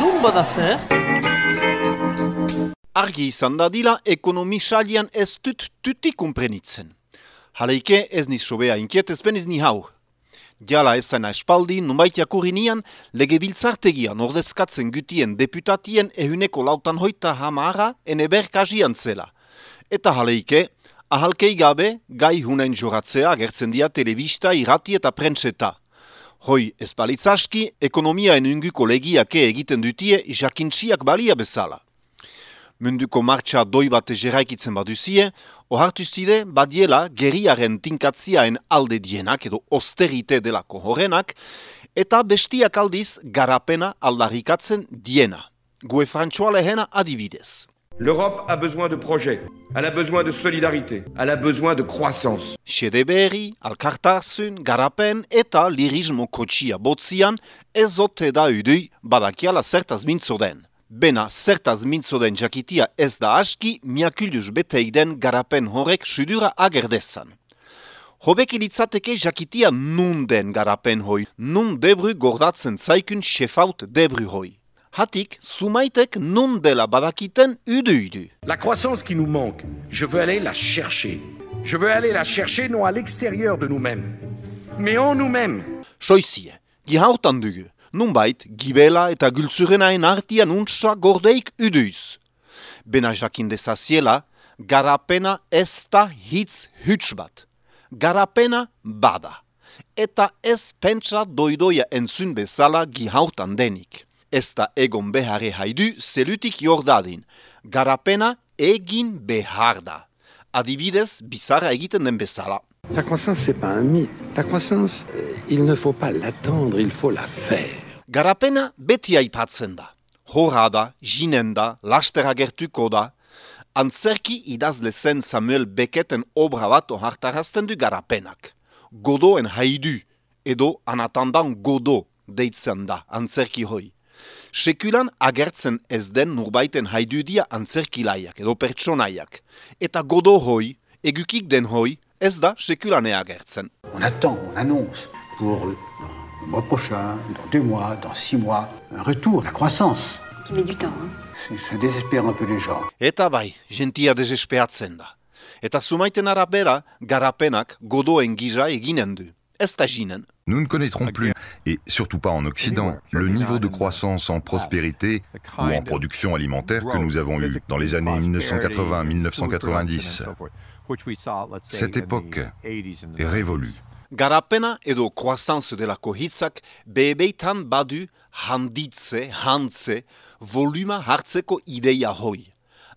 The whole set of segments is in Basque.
Nun bada zer? Argi izan da dila ekonomi ez dut tuti kumprenitzen. Haleike ez niz sobea inkiet ez beniz ni hau. Diala ez zaina espaldi, numait jakurri nian, lege biltzartegian ordezkatzen gutien deputatien ehuneko lautan hoita hamara ene berkazian zela. Eta haleike, ahalkei gabe, gai hunen joratzea gertzen dia telebista, irati eta prentseta. Hoi, ez balitzaski, ekonomia enunguko legiake egiten dutie jakintziak balia bezala. Munduko martxa doi bat jeraikitzen baduzie, ohartuztide badiela geriaren tinkatziaen alde dienak edo osterite delako horrenak, eta bestiak aldiz garapena aldarrikatzen diena. Gue frantxoa lehena adibidez. L'Europe a besoin de projets, elle a besoin de solidarité, elle a besoin de croissance. Xede berri, alkartarzun, garapen eta lirismo kotxia botzian ez ote da udui badakiala zertaz mintzo. Bena zertaz mintzo jakitia ez da aski miakulius beteiden garapen horrek sudura agerdezan. Hobek ilitzateke jakitia nun den garapen hoi, nun debru gordatzen zaikun shefaut debru hoi. Hatik, sumaitek nun dela badakiten udu-udu. La croissance qui nous manque, je veux aller la chercher. Je veux aller la chercher non à l'extérieur de nous-mêmes, mais en nous-mêmes. Soizie, gihautan dugu, nunbait gibela eta gultzurenaen artian untsa gordeik uduiz. Bena jakin dezaziela, garapena ez da hitz huts bat. Garapena bada. Eta ez pentsa doidoia entzun bezala gihautan denik. Ez da egon beharre haidu zelutik jordadin. Garapena egin behar da. Adibidez, bizarra egiten den bezala. La croissance, c'est pas un mythe. La croissance, euh, il ne faut pas l'attendre, il faut la faire. Garapena beti aipatzen da. Horra da, jinen da, laster agertuko da. Antzerki idazle zen Samuel Becketen obra bat ohartarazten du garapenak. Godoen haidu, edo anatandan godo deitzen da antzerki hoi. Sekulan agertzen ez den nurbaiten haidudia antzerkilaiak edo pertsonaiak. Eta godo hoi, egukik den hoi, ez da sekulane agertzen. On attend, on annonce pour le mois prochain, dans deux mois, dans six mois, un retour, la croissance. Qui met du temps, hein. Ça désespère un peu les gens. Eta bai, gentia desespeatzen da. Eta sumaiten arabera, garapenak godoen gisa eginen du. Nous ne connaîtrons plus, et surtout pas en Occident, le niveau de croissance en prospérité ou en production alimentaire que nous avons eu dans les années 1980-1990. Cette époque est révolue. Garapena edo croissance delako hitzak bebeitan badu handitze, hantze, voluma hartzeko ideia hoi.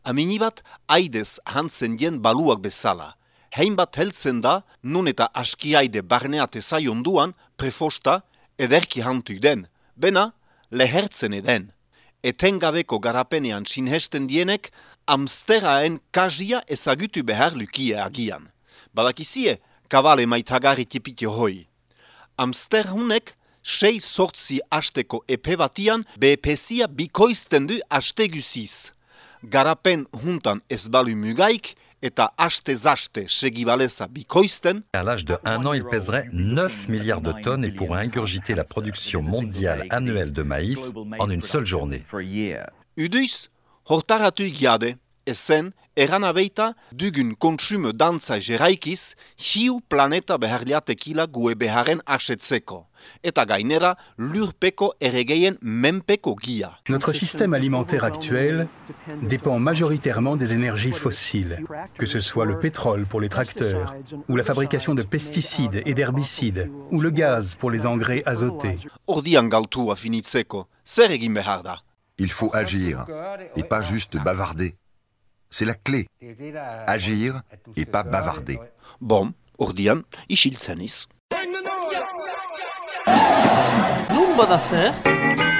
Aminibat aidez hantzen dien baluak bezala. Heinbat heltzen da, nun eta askiaide barneate zaion duan, prefosta, ederki hantu den. Bena, lehertzen eden. Etengabeko garapenean sinhesten dienek, amsteraen kazia ezagutu behar lukie agian. Badakizie, kabale maitagarri tipitio hoi. Amster hunek, sei sortzi asteko epe batian, bepesia bikoizten du aste guziz. Garapen juntan ez balu mugaik, eta aste zaste segibaleza bikoizten, À l'âge de 1 an, il pèserait 9 milliards de tonnes et pourrait ingurgiter la production mondiale annuelle de maïs en une seule journée. Uduiz, hortaratu giade, ezen, eran abeita dugun kontsume dantza jeraikiz, hiu planeta gue beharen asetzeko. Eta gainera, lurpeko eregeien menpeko gia. Notre système alimentaire actuel dépend majoritairement des énergies fossiles, que ce soit le pétrole pour les tracteurs, ou la fabrication de pesticides et d'herbicides, ou le gaz pour les engrais azotés. Ordian galtua finitzeko, zer egin behar da? Il faut agir, et pas juste bavarder. C'est la clé. Agir et pas bavarder. Bom, ordian, isiltzen iz. Nun bada zer?